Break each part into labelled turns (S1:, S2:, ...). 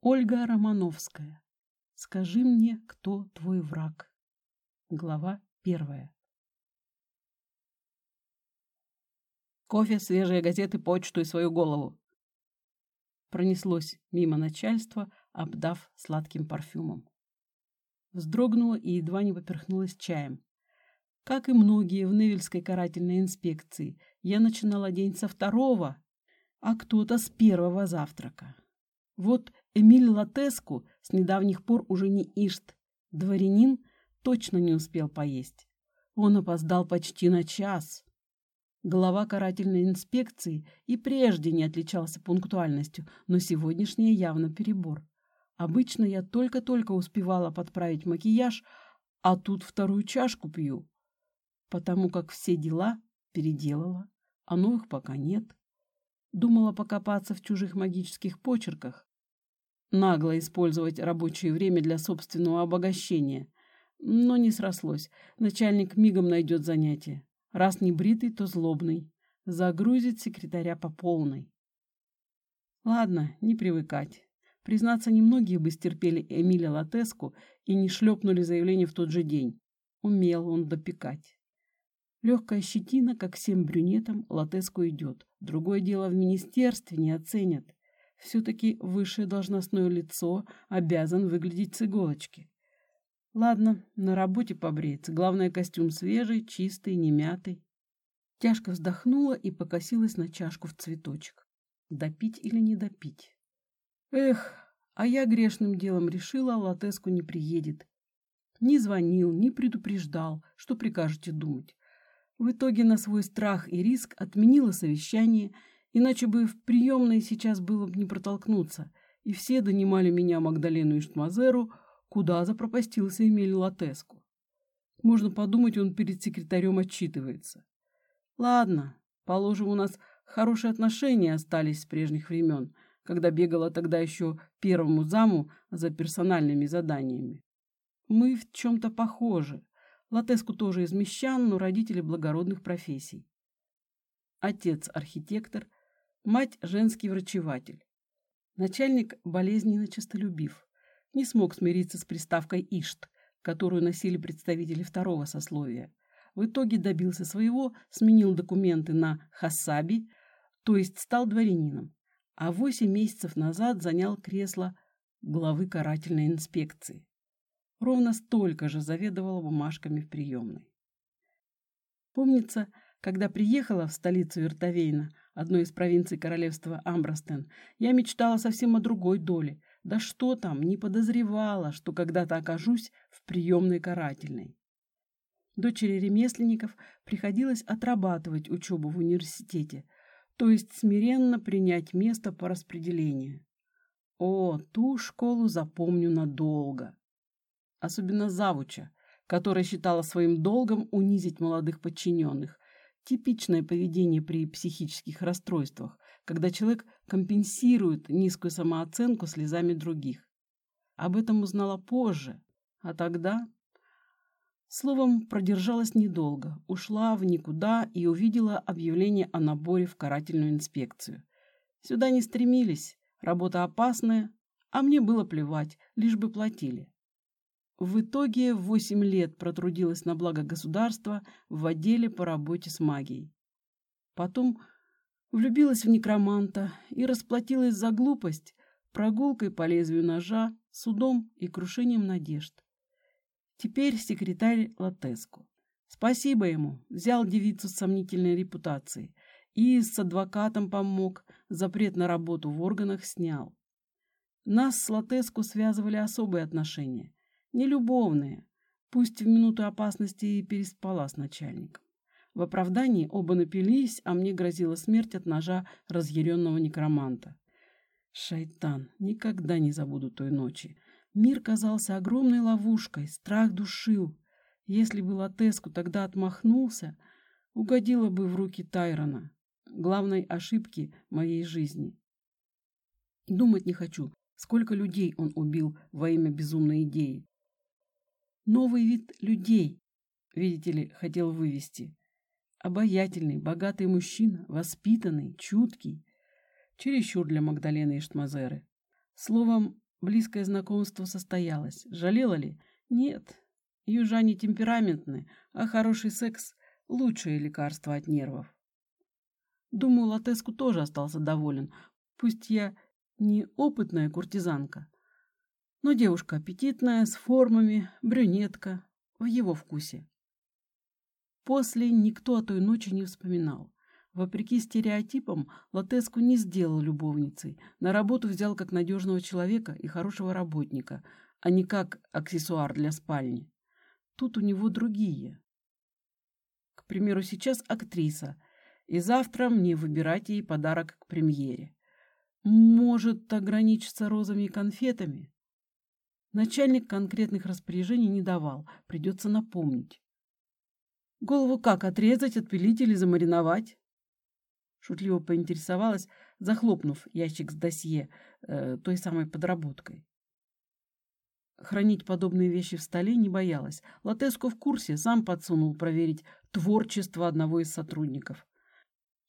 S1: Ольга Романовская. Скажи мне, кто твой враг. Глава первая.
S2: Кофе, свежие газеты, почту и свою голову.
S1: Пронеслось мимо начальства, обдав сладким парфюмом. Вздрогнула и едва не поперхнулась чаем. Как и многие в Невельской карательной инспекции, я начинала день со второго, а кто-то с первого завтрака. Вот Эмиль Латеску с недавних пор уже не Ишт, дворянин, точно не успел поесть. Он опоздал почти на час. Глава карательной инспекции и прежде не отличался пунктуальностью, но сегодняшний явно перебор. Обычно я только-только успевала подправить макияж, а тут вторую чашку пью, потому как все дела переделала, а новых пока нет. Думала покопаться в чужих магических почерках, нагло использовать рабочее время для собственного обогащения. Но не срослось. Начальник мигом найдет занятие. Раз не бритый, то злобный. Загрузит секретаря по полной. Ладно, не привыкать. Признаться, немногие бы стерпели Эмиля Латеску и не шлепнули заявление в тот же день. Умел он допекать. Легкая щетина, как всем брюнетам, Латеску идет. Другое дело в министерстве не оценят. Все-таки высшее должностное лицо обязан выглядеть с иголочки. Ладно, на работе побреется. Главное, костюм свежий, чистый, не мятый. Тяжко вздохнула и покосилась на чашку в цветочек. Допить или не допить? Эх, а я грешным делом решила, Латеску не приедет. Не звонил, не предупреждал, что прикажете думать. В итоге на свой страх и риск отменила совещание Иначе бы в приемной сейчас было бы не протолкнуться, и все донимали меня Магдалену и Штмазеру, куда запропастился Эмиль Латеску. Можно подумать, он перед секретарем отчитывается. Ладно, положим, у нас хорошие отношения остались с прежних времен, когда бегала тогда еще первому заму за персональными заданиями. Мы в чем-то похожи. Латеску тоже из мещан, но родители благородных профессий. Отец архитектор, мать – женский врачеватель. Начальник болезненно честолюбив, не смог смириться с приставкой «ишт», которую носили представители второго сословия. В итоге добился своего, сменил документы на «хасаби», то есть стал дворянином, а восемь месяцев назад занял кресло главы карательной инспекции. Ровно столько же заведовал бумажками в приемной. Помнится, когда приехала в столицу Вертовейна, одной из провинций королевства Амбростен, я мечтала совсем о другой доле. Да что там, не подозревала, что когда-то окажусь в приемной карательной. Дочери ремесленников приходилось отрабатывать учебу в университете, то есть смиренно принять место по распределению. О, ту школу запомню надолго. Особенно завуча, которая считала своим долгом унизить молодых подчиненных, Типичное поведение при психических расстройствах, когда человек компенсирует низкую самооценку слезами других. Об этом узнала позже, а тогда... Словом, продержалась недолго, ушла в никуда и увидела объявление о наборе в карательную инспекцию. Сюда не стремились, работа опасная, а мне было плевать, лишь бы платили. В итоге восемь лет протрудилась на благо государства в отделе по работе с магией. Потом влюбилась в некроманта и расплатилась за глупость прогулкой по лезвию ножа, судом и крушением надежд. Теперь секретарь Латеску. Спасибо ему, взял девицу с сомнительной репутацией и с адвокатом помог, запрет на работу в органах снял. Нас с Латеску связывали особые отношения нелюбовные, пусть в минуту опасности и переспала с начальником. В оправдании оба напились, а мне грозила смерть от ножа разъяренного некроманта. Шайтан, никогда не забуду той ночи. Мир казался огромной ловушкой, страх душил. Если бы Латеску тогда отмахнулся, угодила бы в руки Тайрона, главной ошибки моей жизни. Думать не хочу, сколько людей он убил во имя безумной идеи новый вид людей, видите ли, хотел вывести. Обаятельный, богатый мужчина, воспитанный, чуткий. Чересчур для Магдалены и Штмазеры. Словом, Близкое знакомство состоялось. Жалела ли? Нет. Южане темпераментны, а хороший секс – лучшее лекарство от нервов. Думаю, Латеску тоже остался доволен. Пусть я не опытная куртизанка, но девушка аппетитная, с формами, брюнетка, в его вкусе. После никто о той ночи не вспоминал. Вопреки стереотипам, Латеску не сделал любовницей. На работу взял как надежного человека и хорошего работника, а не как аксессуар для спальни. Тут у него другие. К примеру, сейчас актриса, и завтра мне выбирать ей подарок к премьере. Может ограничиться розами и конфетами? Начальник конкретных распоряжений не давал, придется напомнить. Голову как, отрезать, отпилить или замариновать? Шутливо поинтересовалась, захлопнув ящик с досье, э, той самой подработкой. Хранить подобные вещи в столе не боялась. Латеско в курсе, сам подсунул проверить творчество одного из сотрудников.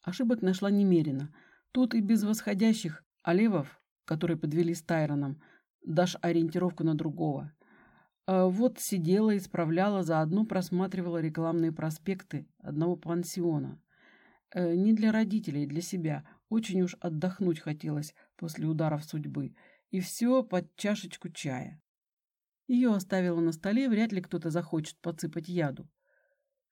S1: Ошибок нашла немерено. Тут и без восходящих олевов, которые подвели с Тайроном, дашь ориентировку на другого. А вот сидела, исправляла, заодно просматривала рекламные проспекты одного пансиона. Э, не для родителей, для себя. Очень уж отдохнуть хотелось после ударов судьбы. И все под чашечку чая. Ее оставила на столе, вряд ли кто-то захочет подсыпать яду.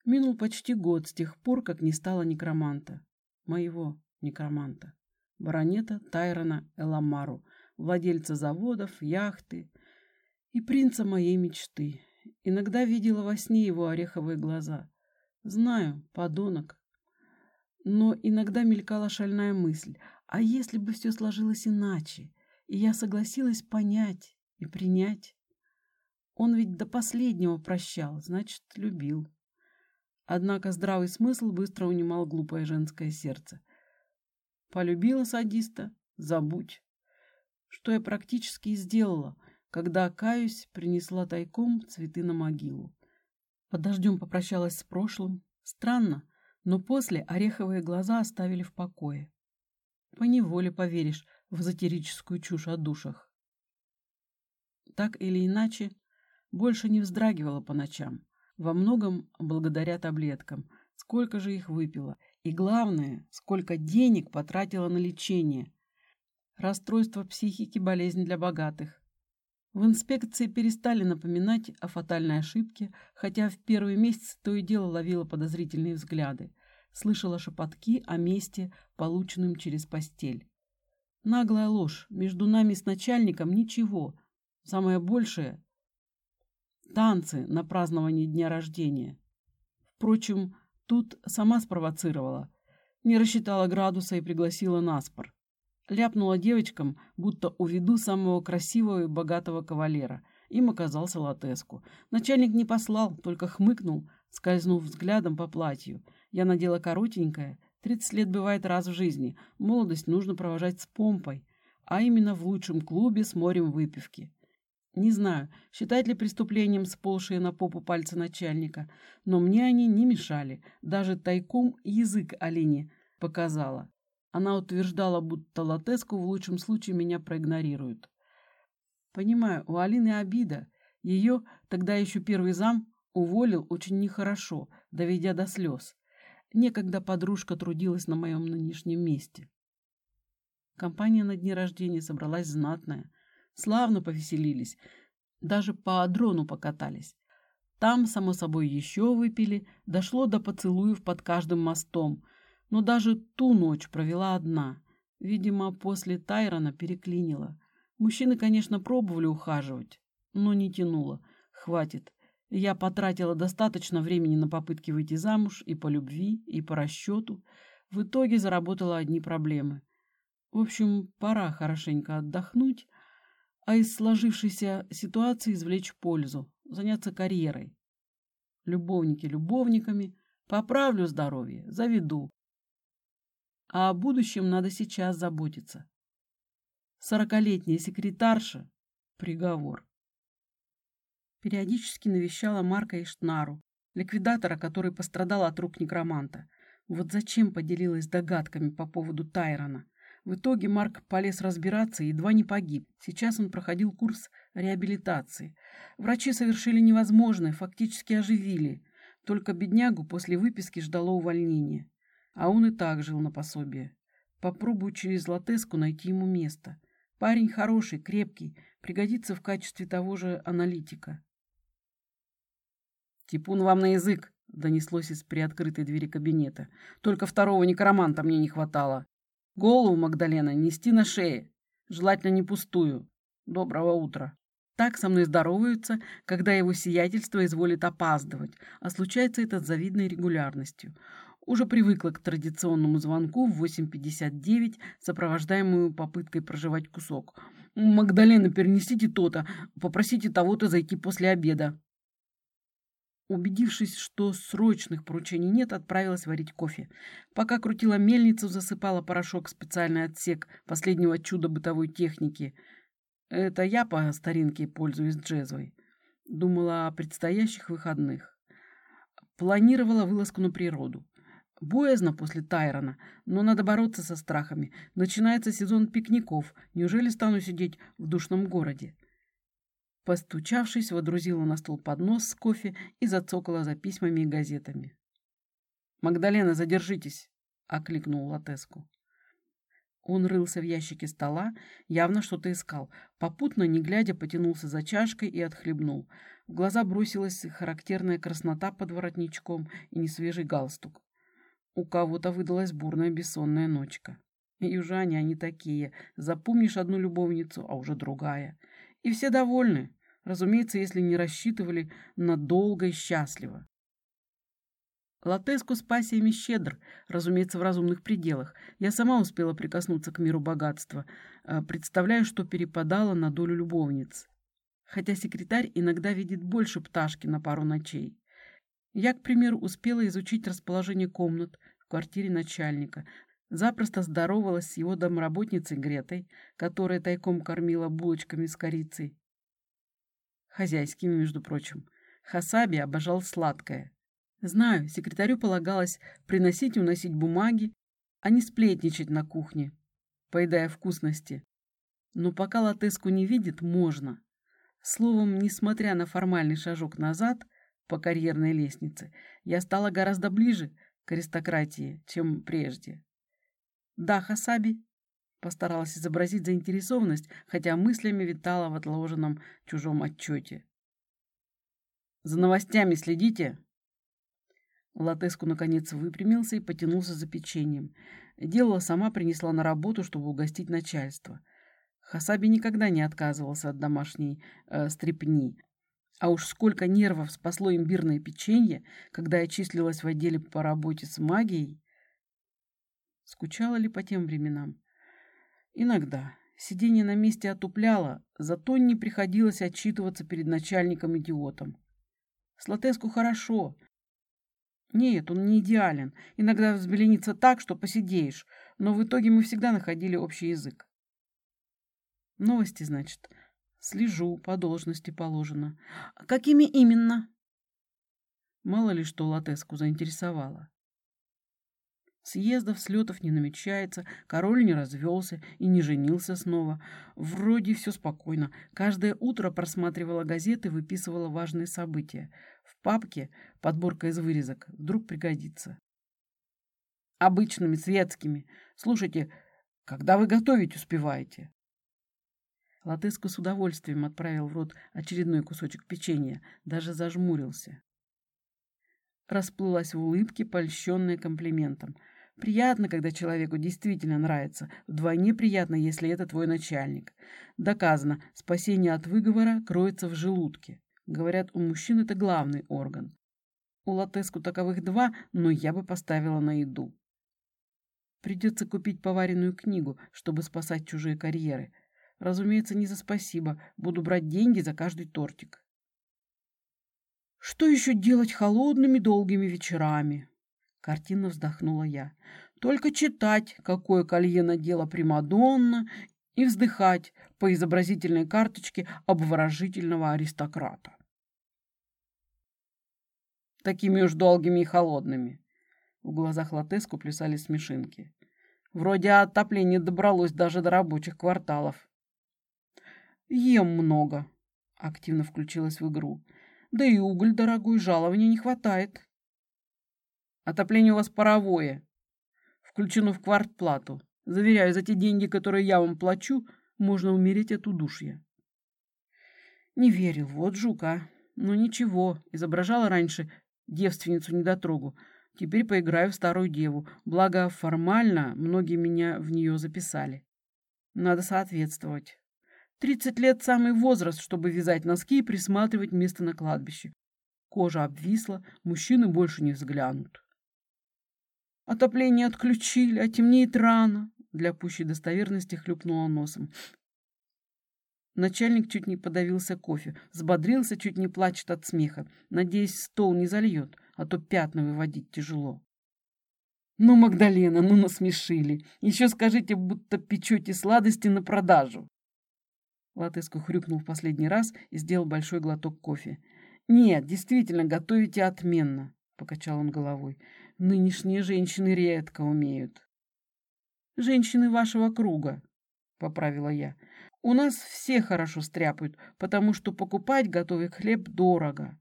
S1: Минул почти год с тех пор, как не стало некроманта. Моего некроманта. Баронета Тайрона Эламару, владельца заводов, яхты и принца моей мечты. Иногда видела во сне его ореховые глаза. Знаю, подонок. Но иногда мелькала шальная мысль, а если бы все сложилось иначе, и я согласилась понять и принять? Он ведь до последнего прощал, значит, любил. Однако здравый смысл быстро унимал глупое женское сердце. Полюбила садиста — забудь. Что я практически и сделала, когда, каюсь, принесла тайком цветы на могилу. Под дождем попрощалась с прошлым. Странно, но после ореховые глаза оставили в покое. Поневоле поверишь в эзотерическую чушь о душах. Так или иначе, больше не вздрагивала по ночам. Во многом благодаря таблеткам. Сколько же их выпила. И главное, сколько денег потратила на лечение. Расстройство психики – болезнь для богатых. В инспекции перестали напоминать о фатальной ошибке, хотя в первые месяцы то и дело ловила подозрительные взгляды. Слышала шепотки о месте, полученном через постель. Наглая ложь. Между нами с начальником ничего. Самое большее танцы на праздновании дня рождения. Впрочем, тут сама спровоцировала. Не рассчитала градуса и пригласила на спор. Ляпнула девочкам, будто уведу самого красивого и богатого кавалера. Им оказался Латеску. Начальник не послал, только хмыкнул, скользнув взглядом по платью. Я надела коротенькое. Тридцать лет бывает раз в жизни. Молодость нужно провожать с помпой. А именно в лучшем клубе с морем выпивки. Не знаю, считать ли преступлением сползшие на попу пальцы начальника, но мне они не мешали. Даже тайком язык Алине показала. Она утверждала, будто Латеску в лучшем случае меня проигнорируют. Понимаю, у Алины обида. Ее, тогда еще первый зам, уволил очень нехорошо, доведя до слез. Некогда подружка трудилась на моем нынешнем месте. Компания на дне рождения собралась знатная. Славно повеселились. Даже по адрону покатались. Там, само собой, еще выпили. Дошло до поцелуев под каждым мостом. Но даже ту ночь провела одна. Видимо, после Тайрона переклинила. Мужчины, конечно, пробовали ухаживать, но не тянуло. Хватит. Я потратила достаточно времени на попытки выйти замуж и по любви, и по расчету. В итоге заработала одни проблемы. В общем, пора хорошенько отдохнуть, а из сложившейся ситуации извлечь пользу, заняться карьерой. Любовники любовниками, поправлю здоровье, заведу. А о будущем надо сейчас заботиться. Сорокалетняя секретарша – приговор. Периодически навещала Марка Иштнару, ликвидатора, который пострадал от рук некроманта. Вот зачем поделилась догадками по поводу Тайрона – В итоге Марк полез разбираться и едва не погиб. Сейчас он проходил курс реабилитации. Врачи совершили невозможное, фактически оживили. Только беднягу после выписки ждало увольнение. А он и так жил на пособие. Попробую через латеску найти ему место. Парень хороший, крепкий, пригодится в качестве того же аналитика.
S2: «Типун вам на язык!» — донеслось из приоткрытой двери кабинета. «Только второго некроманта мне не хватало. Голову Магдалена нести на шее, желательно не пустую. Доброго утра!» Так со мной здороваются, когда его сиятельство изволит опаздывать, а случается это с завидной регулярностью. Уже привыкла к традиционному звонку в 8.59, сопровождаемую попыткой проживать кусок. «Магдалена, перенесите то-то, попросите того-то зайти после обеда». Убедившись, что срочных поручений нет, отправилась варить кофе. Пока крутила мельницу, засыпала порошок в специальный отсек последнего чуда бытовой техники – это я по старинке пользуюсь джезвой. Думала о предстоящих выходных. Планировала вылазку на природу. Боязно после Тайрона, но надо бороться со страхами. Начинается сезон пикников. Неужели стану сидеть в душном городе? Постучавшись, водрузила на стол поднос с кофе и зацокала за письмами и газетами. «Магдалена, задержитесь!» — окликнул Латеску. Он рылся в ящике стола, явно что-то искал. Попутно, не глядя, потянулся за чашкой и отхлебнул. В глаза бросилась характерная краснота под воротничком и несвежий галстук. У кого-то выдалась бурная бессонная ночка. Южане они такие. Запомнишь одну любовницу, а уже другая. И все довольны. Разумеется, если не рассчитывали на долго и счастливо. Латеску с пассиями щедр, разумеется, в разумных пределах. Я сама успела прикоснуться к миру богатства, э, представляю, что перепадало на долю любовниц. Хотя секретарь иногда видит больше пташки на пару ночей. Я, к примеру, успела изучить расположение комнат в квартире начальника, запросто здоровалась с его домработницей Гретой, которая тайком кормила булочками с корицей. Хозяйскими, между прочим. Хасаби обожал сладкое. Знаю, секретарю полагалось приносить и уносить бумаги, а не сплетничать на кухне, поедая вкусности. Но пока латеску не видит, можно. Словом, несмотря на формальный шажок назад по карьерной лестнице, я стала гораздо ближе к аристократии, чем прежде. Да, Хасаби, постаралась изобразить заинтересованность, хотя мыслями витала в отложенном чужом отчете. «За новостями следите?» Латеску наконец выпрямился и потянулся за печеньем. Делала сама принесла на работу, чтобы угостить начальство. Хасаби никогда не отказывался от домашней э, стрепни. А уж сколько нервов спасло имбирное печенье, когда я числилась в отделе по работе с магией. Скучала ли по тем временам? Иногда. Сидение на месте отупляло, зато не приходилось отчитываться перед начальником-идиотом. С Латеску хорошо — нет, он не идеален. Иногда взбеленится так, что посидеешь, но в итоге мы всегда находили общий язык. Новости, значит. Слежу, по должности положено. Какими именно? Мало ли что Латеску заинтересовало. Съездов, слетов не намечается, король не развелся и не женился снова. Вроде все спокойно. Каждое утро просматривала газеты, выписывала важные события. В папке подборка из вырезок вдруг пригодится. Обычными, светскими. Слушайте, когда вы готовить успеваете? Латыску с удовольствием отправил в рот очередной кусочек печенья, даже зажмурился. Расплылась в улыбке, польщенная комплиментом — Приятно, когда человеку действительно нравится. Вдвойне приятно, если это твой начальник. Доказано, спасение от выговора кроется в желудке. Говорят, у мужчин это главный орган. У латеску таковых два, но я бы поставила на еду. Придется купить поваренную книгу, чтобы спасать чужие карьеры. Разумеется, не за спасибо. Буду брать деньги за каждый тортик. Что еще делать холодными долгими вечерами? Картинно вздохнула я. Только читать, какое колье надела Примадонна, и вздыхать по изобразительной карточке обворожительного аристократа. Такими уж долгими и холодными. В глазах Латеску плясали смешинки. Вроде отопление добралось даже до рабочих кварталов. Ем много, активно включилась в игру. Да и уголь дорогой, жалования не хватает. Отопление у вас паровое. Включено в квартплату. Заверяю, за те деньги, которые я вам плачу, можно умереть от удушья. Не верил, вот жука. Ну ничего, изображала раньше девственницу-недотрогу. Теперь поиграю в старую деву. Благо, формально многие меня в нее записали. Надо соответствовать. Тридцать лет – самый возраст, чтобы вязать носки и присматривать место на кладбище. Кожа обвисла, мужчины больше не взглянут. Отопление отключили, а темнеет рано. Для пущей достоверности хлюпнула носом. Начальник чуть не подавился кофе, взбодрился, чуть не плачет от смеха. Надеюсь, стол не зальет, а то пятна выводить тяжело. Ну, Магдалена, ну насмешили. Еще скажите, будто печете сладости на продажу. Латыску хрюкнул в последний раз и сделал большой глоток кофе. «Нет, действительно, готовите отменно», — покачал он головой. «Нынешние женщины редко умеют». «Женщины вашего круга», — поправила я. У нас все хорошо стряпают, потому что покупать готовый хлеб дорого.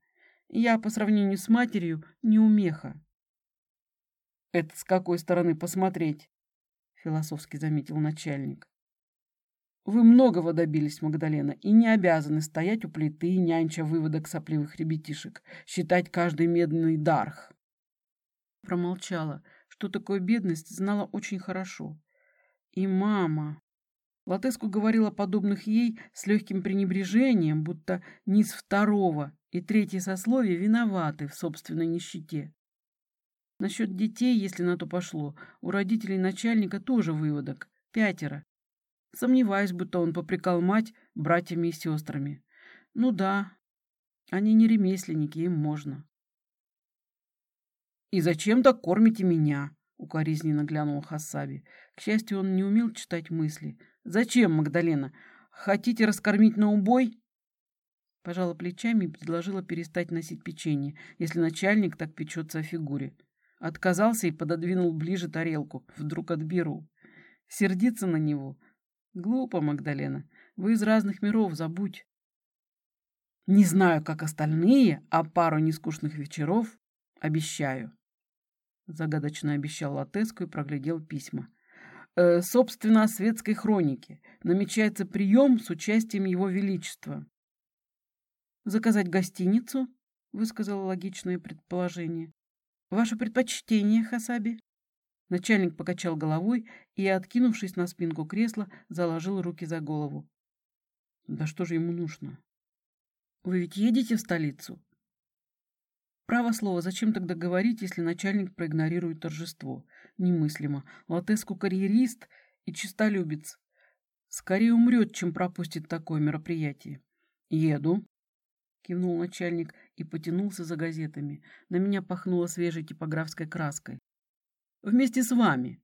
S2: Я по сравнению с матерью не умеха. Это с какой стороны посмотреть? Философски заметил начальник. Вы многого добились, Магдалена, и не обязаны стоять у плиты, нянча выводок сопливых ребятишек, считать каждый медный дарх. Промолчала, что такое бедность, знала очень хорошо. И мама... Латеску говорила подобных ей с легким пренебрежением, будто низ второго и третье сословие виноваты в собственной нищете. Насчет детей, если на то пошло, у родителей начальника тоже выводок. Пятеро. Сомневаюсь, будто он попрекал мать братьями и сестрами. Ну да, они не ремесленники, им можно. «И зачем так кормите меня?» — укоризненно глянул Хасаби. К счастью, он не умел читать мысли — «Зачем, Магдалена? Хотите раскормить на убой?» Пожала плечами и предложила перестать носить печенье, если начальник так печется о фигуре. Отказался и пододвинул ближе тарелку. Вдруг отберу. Сердиться на него? Глупо, Магдалена. Вы из разных миров, забудь. Не знаю, как остальные, а пару нескучных вечеров обещаю. Загадочно обещал Латеску и проглядел письма. Э, собственно, о светской хронике. Намечается прием с участием Его Величества. «Заказать гостиницу?» — высказала логичное предположение. «Ваше предпочтение, Хасаби?» Начальник покачал головой и, откинувшись на спинку кресла, заложил руки за голову. «Да что же ему нужно? Вы ведь едете в столицу?» Право слово, зачем тогда говорить, если начальник проигнорирует торжество? Немыслимо. Латеску карьерист и чистолюбец. Скорее умрет, чем пропустит такое мероприятие. Еду, кивнул начальник и потянулся за газетами. На меня пахнуло свежей типографской краской. Вместе с вами.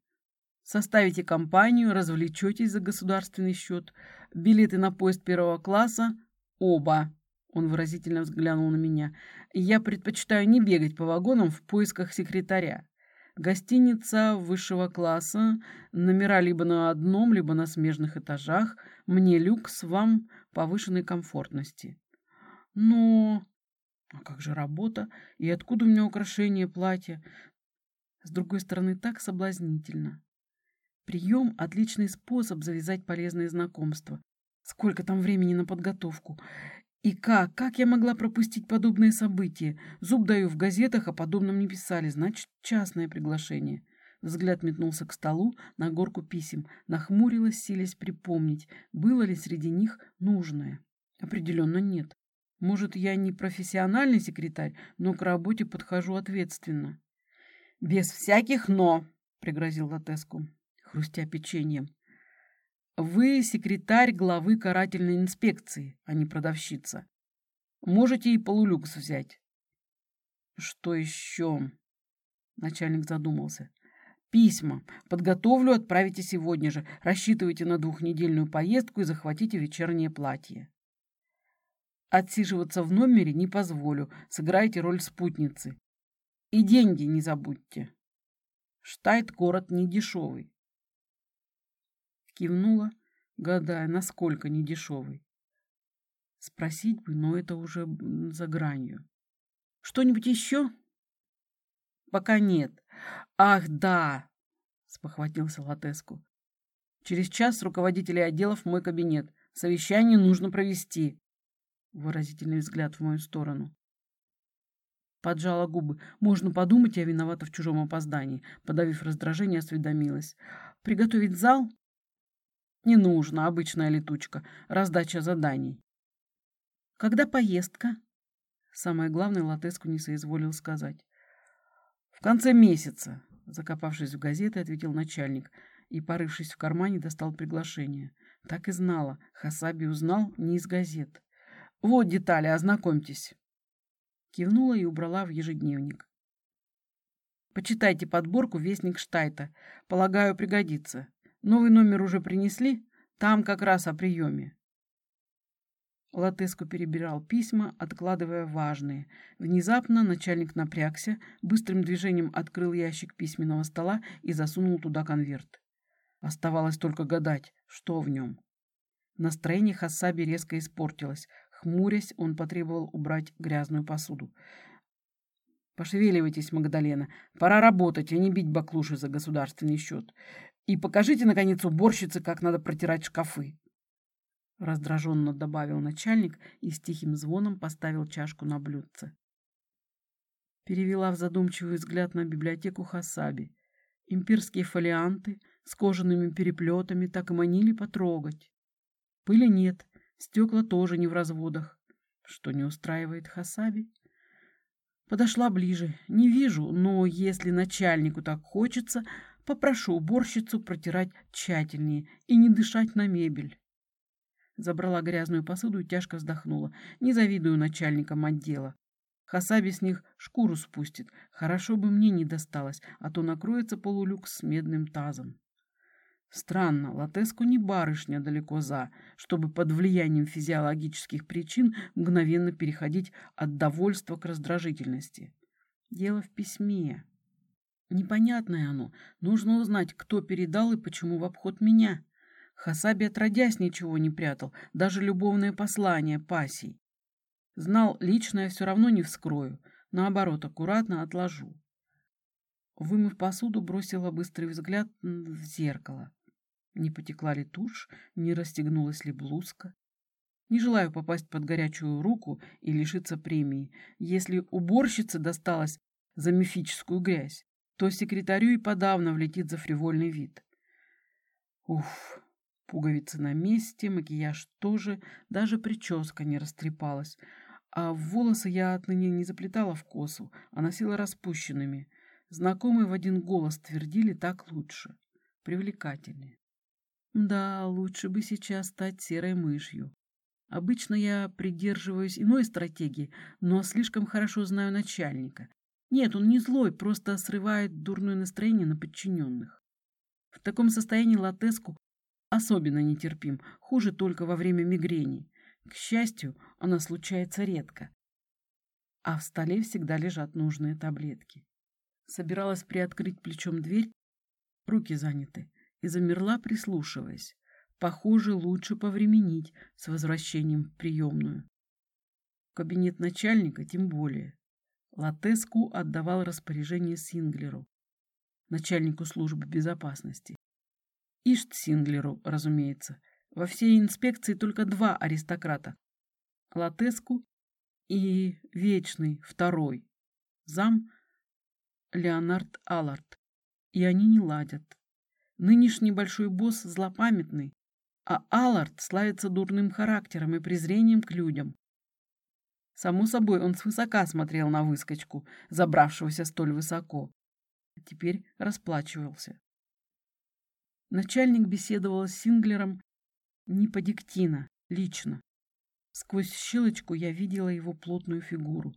S2: Составите компанию, развлечетесь за государственный счет. Билеты на поезд первого класса – оба. Он выразительно взглянул на меня. «Я предпочитаю не бегать по вагонам в поисках секретаря. Гостиница высшего класса, номера либо на одном, либо на смежных этажах. Мне люкс, вам повышенной комфортности». «Но...» «А как же работа? И откуда у меня украшение платья?» С другой стороны, так соблазнительно. Прием – отличный способ завязать полезные знакомства. Сколько там времени на подготовку? И как? Как я могла пропустить подобные события? Зуб даю в газетах, о подобном не писали. Значит, частное приглашение. Взгляд метнулся к столу на горку писем. Нахмурилась, силясь припомнить, было ли среди них нужное. Определенно нет. Может, я не профессиональный секретарь, но к работе подхожу ответственно. «Без всяких «но», — пригрозил Латеску, хрустя печеньем. Вы секретарь главы карательной инспекции, а не продавщица. Можете и полулюкс взять. Что еще? Начальник задумался. Письма. Подготовлю, отправите сегодня же. Рассчитывайте на двухнедельную поездку и захватите вечернее платье. Отсиживаться в номере не позволю. Сыграйте роль спутницы. И деньги не забудьте. Штайт город не дешевый. Кивнула, гадая, насколько недешевый. Спросить бы, но это уже за гранью. Что-нибудь еще? Пока нет. Ах, да, спохватился Латеску. Через час руководителей отделов в мой кабинет. Совещание нужно провести. Выразительный взгляд в мою сторону. Поджала губы. Можно подумать, я виновата в чужом опоздании. Подавив раздражение, осведомилась. Приготовить зал? Не нужно, обычная летучка. Раздача заданий. Когда поездка? Самое главное Латеску не соизволил сказать. В конце месяца, закопавшись в газеты, ответил начальник и, порывшись в кармане, достал приглашение. Так и знала. Хасаби узнал не из газет. Вот детали, ознакомьтесь. Кивнула и убрала в ежедневник. Почитайте подборку «Вестник Штайта». Полагаю, пригодится. Новый номер уже принесли? Там как раз о приеме. Латеску перебирал письма, откладывая важные. Внезапно начальник напрягся, быстрым движением открыл ящик письменного стола и засунул туда конверт. Оставалось только гадать, что в нем. Настроение Хасаби резко испортилось. Хмурясь, он потребовал убрать грязную посуду. «Пошевеливайтесь, Магдалена. Пора работать, а не бить баклуши за государственный счет. И покажите, наконец, уборщице, как надо протирать шкафы». Раздраженно добавил начальник и с тихим звоном поставил чашку на блюдце. Перевела в задумчивый взгляд на библиотеку Хасаби. Имперские фолианты с кожаными переплетами так и манили потрогать. Пыли нет, стекла тоже не в разводах. Что не устраивает Хасаби? Подошла ближе. Не вижу, но если начальнику так хочется, попрошу уборщицу протирать тщательнее и не дышать на мебель. Забрала грязную посуду и тяжко вздохнула. Не завидую начальникам отдела. Хасаби с них шкуру спустит. Хорошо бы мне не досталось, а то накроется полулюкс с медным тазом. Странно, Латеску не барышня далеко за, чтобы под влиянием физиологических причин мгновенно переходить от довольства к раздражительности. Дело в письме. Непонятное оно. Нужно узнать, кто передал и почему в обход меня. Хасаби отродясь ничего не прятал, даже любовное послание пассий. Знал, личное все равно не вскрою, наоборот, аккуратно отложу. Вымыв посуду, бросила быстрый взгляд в зеркало. Не потекла ли тушь, не расстегнулась ли блузка. Не желаю попасть под горячую руку и лишиться премии. Если уборщице досталось за мифическую грязь, то секретарю и подавно влетит за фривольный вид. Уф, Пуговицы на месте, макияж тоже, даже прическа не растрепалась. А волосы я отныне не заплетала в косу, а носила распущенными. Знакомые в один голос твердили так лучше, привлекательнее. Да, лучше бы сейчас стать серой мышью. Обычно я придерживаюсь иной стратегии, но слишком хорошо знаю начальника. Нет, он не злой, просто срывает дурное настроение на подчиненных. В таком состоянии Латеску особенно нетерпим, хуже только во время мигрени. К счастью, она случается редко. А в столе всегда лежат нужные таблетки. Собиралась приоткрыть плечом дверь, руки заняты, и замерла, прислушиваясь. Похоже, лучше повременить с возвращением в приемную. кабинет начальника тем более. Латеску отдавал распоряжение Синглеру, начальнику службы безопасности. Ишт Синглеру, разумеется. Во всей инспекции только два аристократа. Латеску и вечный второй. Зам Леонард Аллард. И они не ладят. Нынешний большой босс злопамятный, а Аллард славится дурным характером и презрением к людям. Само собой, он свысока смотрел на выскочку, забравшегося столь высоко. Теперь расплачивался. Начальник беседовал с Синглером не по диктина, лично. Сквозь щелочку я видела его плотную фигуру.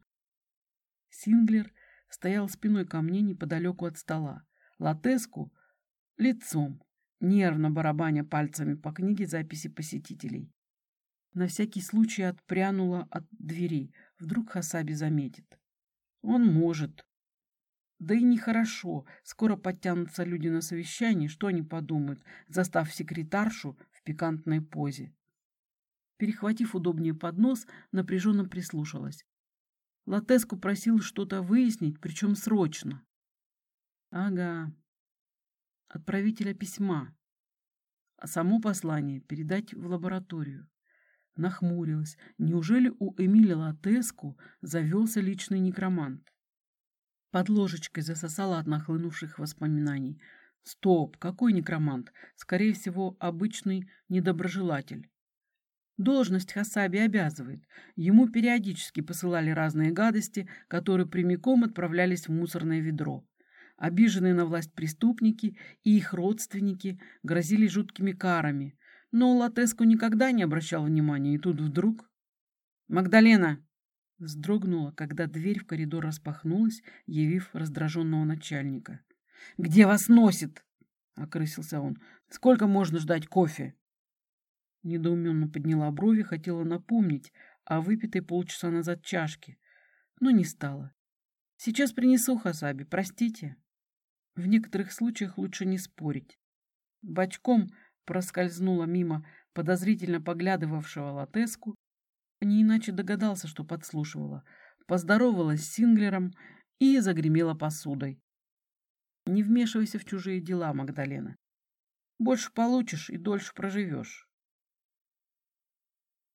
S2: Синглер стоял спиной ко мне неподалеку от стола. Латеску — лицом, нервно барабаня пальцами по книге записи посетителей. На всякий случай отпрянула от двери. Вдруг Хасаби заметит. Он может. Да и нехорошо. Скоро подтянутся люди на совещании. Что они подумают, застав секретаршу в пикантной позе? Перехватив удобнее поднос, напряженно прислушалась. Латеску просил что-то выяснить, причем срочно. Ага. Отправителя письма. А само послание передать в лабораторию. Нахмурилась. Неужели у Эмиля Латеску завелся личный некромант? Под ложечкой засосала от нахлынувших воспоминаний. Стоп, какой некромант? Скорее всего, обычный недоброжелатель. Должность Хасаби обязывает. Ему периодически посылали разные гадости, которые прямиком отправлялись в мусорное ведро. Обиженные на власть преступники и их родственники грозили жуткими карами. Но Латеску никогда не обращал внимания, и тут вдруг... «Магдалена!» Вздрогнула, когда дверь в коридор распахнулась, явив раздраженного начальника. «Где вас носит?» — окрысился он. «Сколько можно ждать кофе?» Недоуменно подняла брови, хотела напомнить о выпитой полчаса назад чашке, но не стала. «Сейчас принесу, Хасаби, простите». В некоторых случаях лучше не спорить. Бочком проскользнула мимо подозрительно поглядывавшего Латеску не иначе догадался, что подслушивала. Поздоровалась с Синглером и загремела посудой. Не вмешивайся в чужие дела, Магдалена. Больше получишь и дольше проживешь.